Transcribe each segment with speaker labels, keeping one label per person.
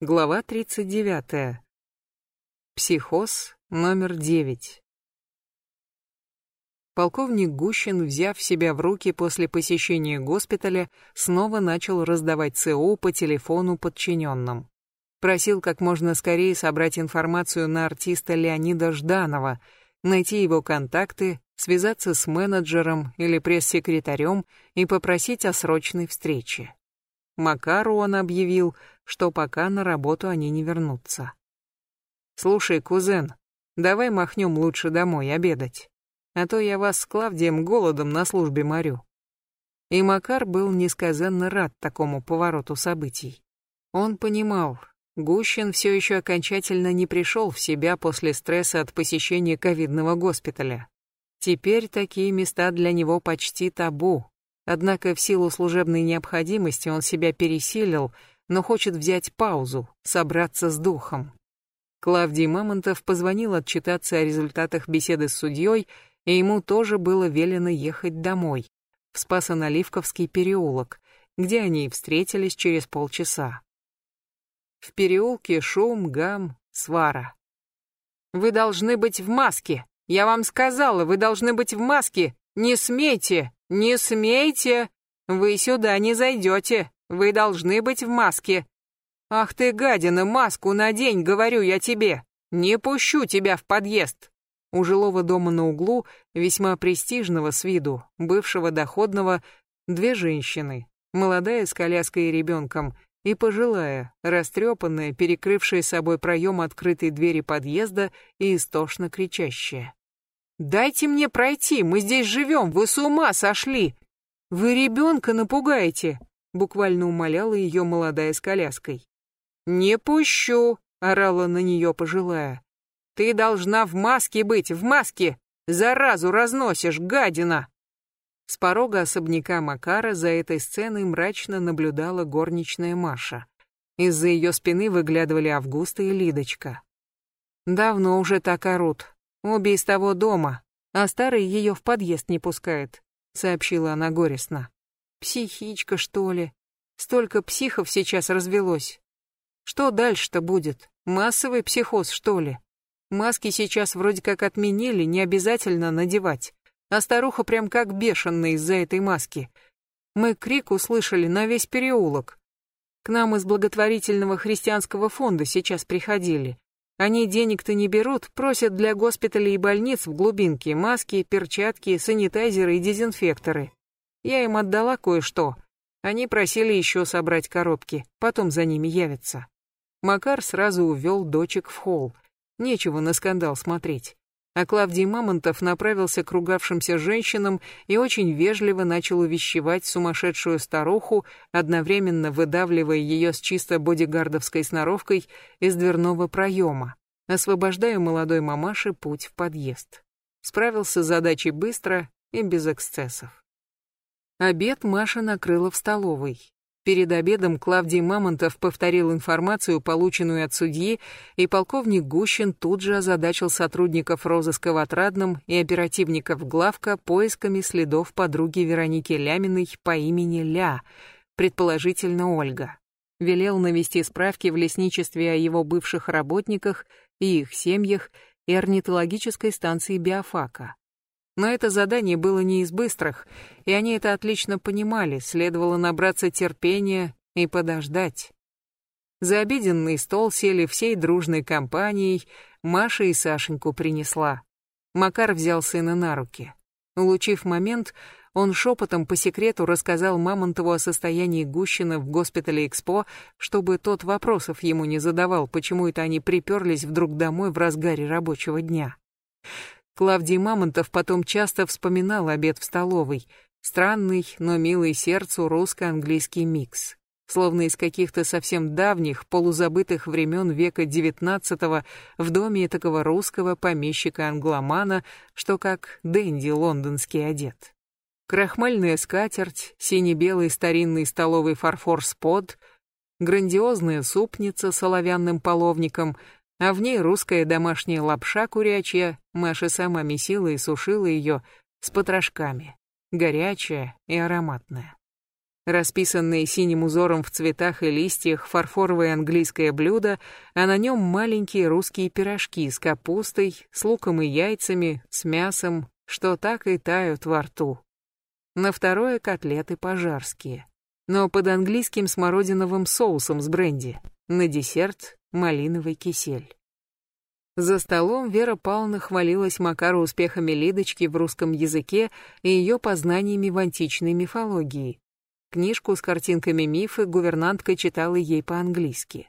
Speaker 1: Глава 39. Психоз номер 9. Полковник Гущин, взяв себя в руки после посещения госпиталя, снова начал раздавать ЦО по телефону подчиненным. Просил как можно скорее собрать информацию на артиста Леонида Жданова, найти его контакты, связаться с менеджером или пресс-секретарем и попросить о срочной встрече. Макару он объявил, что пока на работу они не вернутся. «Слушай, кузен, давай махнем лучше домой обедать, а то я вас с Клавдием голодом на службе морю». И Макар был несказанно рад такому повороту событий. Он понимал, Гущин все еще окончательно не пришел в себя после стресса от посещения ковидного госпиталя. Теперь такие места для него почти табу. Однако в силу служебной необходимости он себя пересилил, но хочет взять паузу, собраться с духом. Клавдий Мамонтов позвонил отчитаться о результатах беседы с судьей, и ему тоже было велено ехать домой, в Спасо-Наливковский переулок, где они и встретились через полчаса. В переулке шум, гам, свара. «Вы должны быть в маске! Я вам сказала, вы должны быть в маске! Не смейте! Не смейте! Вы сюда не зайдете! Вы должны быть в маске. Ах ты, гадина, маску надень, говорю я тебе. Не пущу тебя в подъезд. У жилого дома на углу, весьма престижного с виду, бывшего доходного, две женщины, молодая с коляской и ребенком, и пожилая, растрепанная, перекрывшая собой проем открытой двери подъезда и истошно кричащая. «Дайте мне пройти, мы здесь живем, вы с ума сошли! Вы ребенка напугаете!» Буквально умоляла ее молодая с коляской. «Не пущу!» — орала на нее пожилая. «Ты должна в маске быть, в маске! Заразу разносишь, гадина!» С порога особняка Макара за этой сценой мрачно наблюдала горничная Маша. Из-за ее спины выглядывали Августа и Лидочка. «Давно уже так орут. Обе из того дома, а старый ее в подъезд не пускает», — сообщила она горестно. Психичка, что ли? Столько психов сейчас развелось. Что дальше-то будет? Массовый психоз, что ли? Маски сейчас вроде как отменили, не обязательно надевать. А старуха прям как бешеная из-за этой маски. Мы крик услышали на весь переулок. К нам из благотворительного христианского фонда сейчас приходили. Они денег-то не берут, просят для госпиталей и больниц в глубинке маски, перчатки, санитайзеры и дезинфекторы. Я им отдала кое-что. Они просили еще собрать коробки, потом за ними явятся. Макар сразу увел дочек в холл. Нечего на скандал смотреть. А Клавдий Мамонтов направился к ругавшимся женщинам и очень вежливо начал увещевать сумасшедшую старуху, одновременно выдавливая ее с чисто бодигардовской сноровкой из дверного проема, освобождая молодой мамаше путь в подъезд. Справился с задачей быстро и без эксцессов. Обед Маша накрыла в столовой. Перед обедом Клавдий Мамонтов повторил информацию, полученную от судьи, и полковник Гущин тут же озадачил сотрудников розыска в Отрадном и оперативников Главка поисками следов подруги Вероники Ляминой по имени Ля, предположительно Ольга. Велел навести справки в лесничестве о его бывших работниках и их семьях и орнитологической станции биофака. Но это задание было не из быстрых, и они это отлично понимали, следовало набраться терпения и подождать. За обеденный стол сели всей дружной компанией, Маша и Сашеньку принесла. Макар взял сына на руки. Улучив момент, он шепотом по секрету рассказал Мамонтову о состоянии Гущина в госпитале Экспо, чтобы тот вопросов ему не задавал, почему это они приперлись вдруг домой в разгаре рабочего дня. Клавдий Мамонтов потом часто вспоминал обед в столовой. Странный, но милый сердцу русско-английский микс. Словно из каких-то совсем давних, полузабытых времен века XIX в доме такого русского помещика-англомана, что как Дэнди лондонский одет. Крахмальная скатерть, сине-белый старинный столовый фарфор-спод, грандиозная супница с оловянным половником — а в ней русская домашняя лапша курячья, Маша сама месила и сушила ее с потрошками, горячая и ароматная. Расписанные синим узором в цветах и листьях фарфоровое английское блюдо, а на нем маленькие русские пирожки с капустой, с луком и яйцами, с мясом, что так и тают во рту. На второе котлеты пожарские, но под английским смородиновым соусом с бренди. На десерт малиновый кисель. За столом Вера Павловна хвалилась Макару успехами Лидочки в русском языке и ее познаниями в античной мифологии. Книжку с картинками мифы гувернантка читала ей по-английски.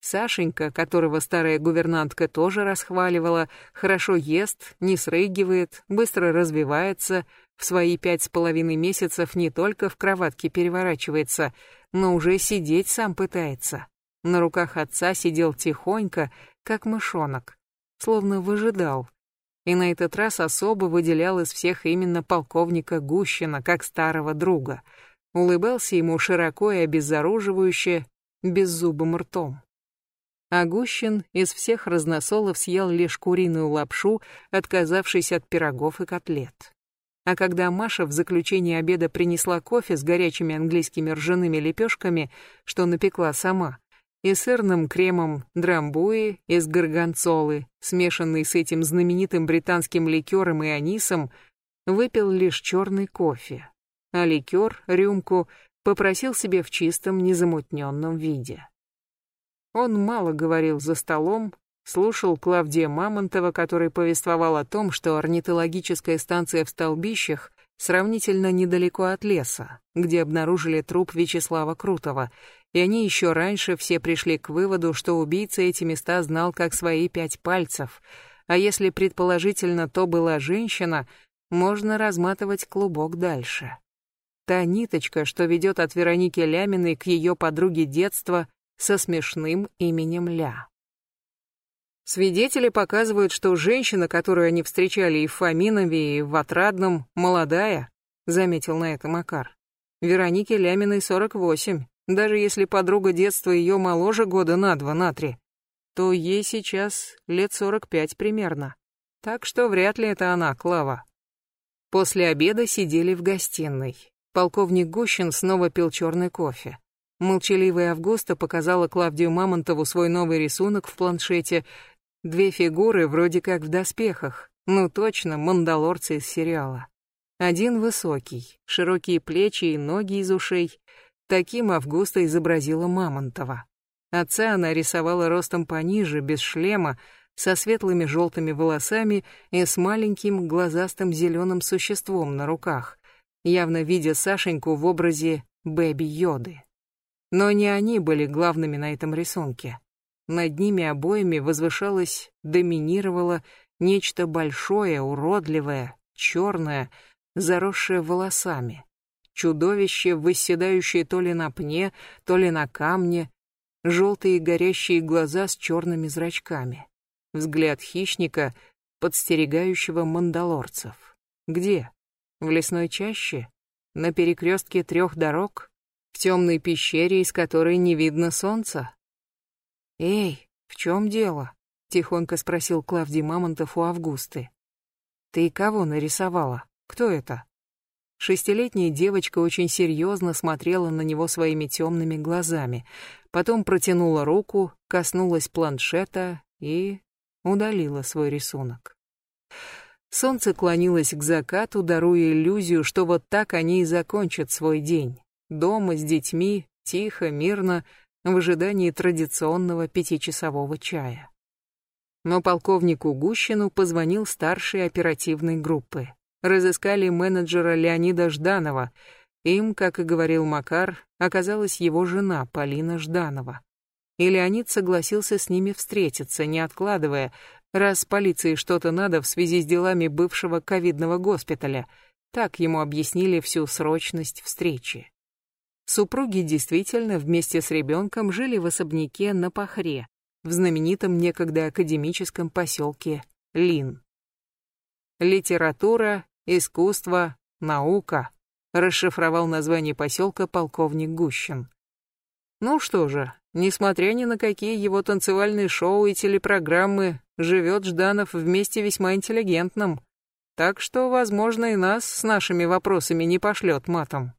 Speaker 1: Сашенька, которого старая гувернантка тоже расхваливала, хорошо ест, не срыгивает, быстро развивается, в свои пять с половиной месяцев не только в кроватке переворачивается, но уже сидеть сам пытается. На руках отца сидел тихонько, как мышонок, словно выжидал. И на этот раз особо выделял из всех именно полковника Гущина, как старого друга — улыбался ему широко и обезоруживающе, беззубым ртом. Агущин из всех разносолов съел лишь куриную лапшу, отказавшись от пирогов и котлет. А когда Маша в заключение обеда принесла кофе с горячими английскими ржаными лепешками, что напекла сама, и сырным кремом драмбуи из горгонцолы, смешанный с этим знаменитым британским ликером и анисом, выпил лишь черный кофе, а ликер, рюмку, попросил себе в чистом, незамутненном виде. Он мало говорил за столом, слушал Клавдия Мамонтова, который повествовал о том, что орнитологическая станция в Столбищах сравнительно недалеко от леса, где обнаружили труп Вячеслава Крутого, и они еще раньше все пришли к выводу, что убийца эти места знал как свои пять пальцев, а если предположительно то была женщина, можно разматывать клубок дальше. Та ниточка, что ведет от Вероники Ляминой к ее подруге детства со смешным именем Ля. Свидетели показывают, что женщина, которую они встречали и в Фоминове, и в Отрадном, молодая, заметил на это Макар. Веронике Ляминой 48, даже если подруга детства ее моложе года на два, на три, то ей сейчас лет 45 примерно. Так что вряд ли это она, Клава. После обеда сидели в гостиной. Полковник Гущин снова пил черный кофе. Молчаливая Августа показала Клавдию Мамонтову свой новый рисунок в планшете. Две фигуры вроде как в доспехах. Ну точно, мандалорцы из сериала. Один высокий, широкие плечи и ноги из ушей. Таким Августа изобразила Мамонтова. Отца она рисовала ростом пониже, без шлема, со светлыми желтыми волосами и с маленьким глазастым зеленым существом на руках явно видя Сашеньку в образе Бэби Йоды. Но не они были главными на этом рисунке. Над ними обоими возвышалось, доминировало нечто большое, уродливое, черное, заросшее волосами. Чудовище, восседающее то ли на пне, то ли на камне, желтые горящие глаза с черными зрачками. Взгляд хищника, подстерегающего мандалорцев. Где? В лесной чаще? На перекрестке трех дорог? В темной пещере, из которой не видно солнца? «Эй, в чем дело?» — тихонько спросил Клавдий Мамонтов у Августы. «Ты кого нарисовала? Кто это?» Шестилетняя девочка очень серьезно смотрела на него своими темными глазами, потом протянула руку, коснулась планшета и удалила свой рисунок. Солнце клонилось к закату, даруя иллюзию, что вот так они и закончат свой день. Дома с детьми, тихо, мирно, в ожидании традиционного пятичасового чая. Но полковнику Гущину позвонил старший оперативной группы. Разыскали менеджера Леонида Жданова. Им, как и говорил Макар, оказалась его жена Полина Жданова. И Леонид согласился с ними встретиться, не откладывая, раз полиции что-то надо в связи с делами бывшего ковидного госпиталя. Так ему объяснили всю срочность встречи. Супруги действительно вместе с ребенком жили в особняке на Пахре, в знаменитом некогда академическом поселке Лин. Литература, искусство, наука, расшифровал название поселка полковник Гущин. Ну что же, несмотря ни на какие его танцевальные шоу и телепрограммы, живет Жданов вместе весьма интеллигентным. Так что, возможно, и нас с нашими вопросами не пошлет матом.